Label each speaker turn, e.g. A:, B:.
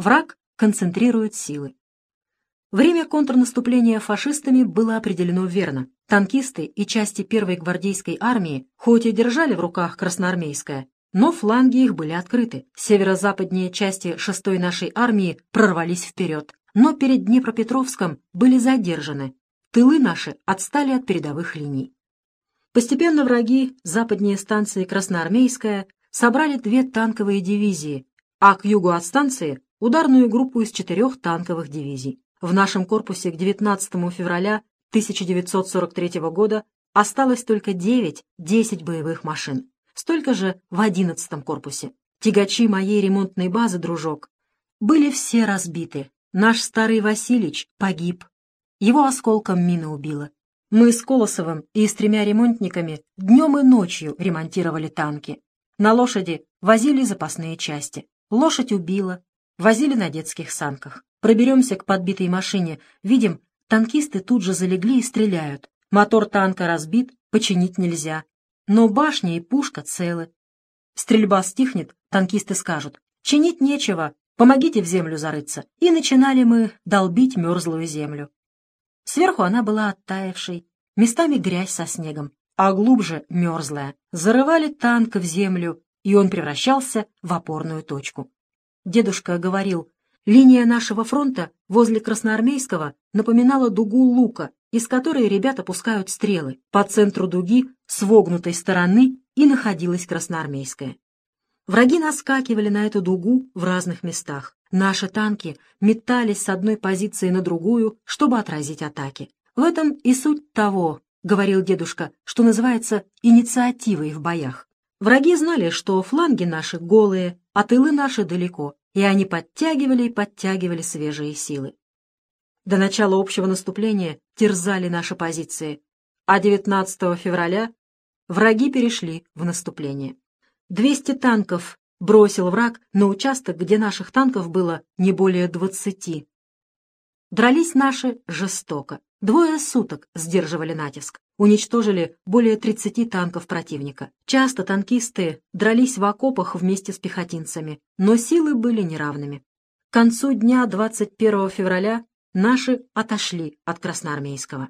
A: Враг концентрирует силы. Время контрнаступления фашистами было определено верно. Танкисты и части первой гвардейской армии хоть и держали в руках Красноармейское, но фланги их были открыты. Северо-западнее части шестой нашей армии прорвались вперед, но перед Днепропетровском были задержаны. Тылы наши отстали от передовых линий. Постепенно враги, западнее станции Красноармейская, собрали две танковые дивизии, а к югу от станции — ударную группу из четырех танковых дивизий. В нашем корпусе к 19 февраля 1943 года осталось только 9-10 боевых машин. Столько же в 11 корпусе. Тягачи моей ремонтной базы, дружок, были все разбиты. Наш старый Василич погиб. Его осколком мина убила. Мы с Колосовым и с тремя ремонтниками днем и ночью ремонтировали танки. На лошади возили запасные части. Лошадь убила. Возили на детских санках. Проберемся к подбитой машине. Видим, танкисты тут же залегли и стреляют. Мотор танка разбит, починить нельзя. Но башня и пушка целы. Стрельба стихнет, танкисты скажут. Чинить нечего, помогите в землю зарыться. И начинали мы долбить мерзлую землю. Сверху она была оттаившей, местами грязь со снегом, а глубже мерзлая. Зарывали танк в землю, и он превращался в опорную точку. Дедушка говорил, Линия нашего фронта возле Красноармейского напоминала дугу лука, из которой ребята пускают стрелы. По центру дуги, с вогнутой стороны, и находилась Красноармейская. Враги наскакивали на эту дугу в разных местах. Наши танки метались с одной позиции на другую, чтобы отразить атаки. В этом и суть того, — говорил дедушка, — что называется инициативой в боях. Враги знали, что фланги наши голые, а тылы наши далеко, и они подтягивали и подтягивали свежие силы. До начала общего наступления терзали наши позиции, а 19 февраля враги перешли в наступление. 200 танков бросил враг на участок, где наших танков было не более 20. Дрались наши жестоко. Двое суток сдерживали натиск. Уничтожили более 30 танков противника. Часто танкисты дрались в окопах вместе с пехотинцами, но силы были неравными. К концу дня 21 февраля наши отошли от Красноармейского.